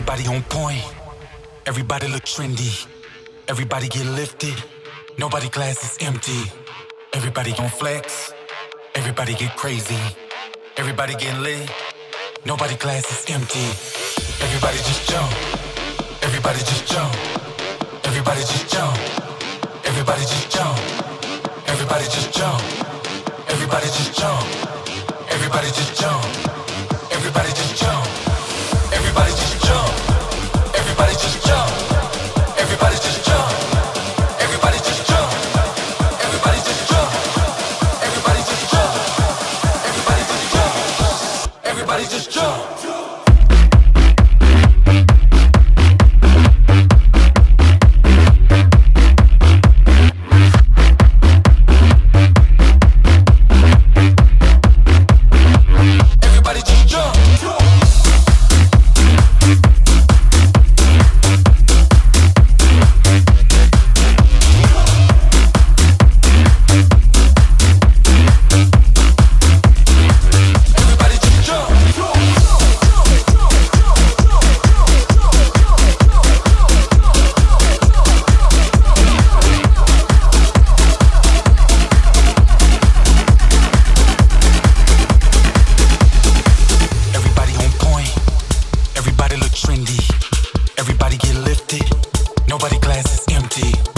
Everybody on point. Everybody look trendy. Everybody get lifted. Nobody glass is empty. Everybody gon' flex. Everybody get crazy. Everybody get lit. Nobody glass is empty. Everybody just jump. Everybody just jump. Everybody just jump. Everybody just jump. Everybody just jump. Everybody just jump. Everybody just jump. Everybody get lifted. Nobody glass is empty.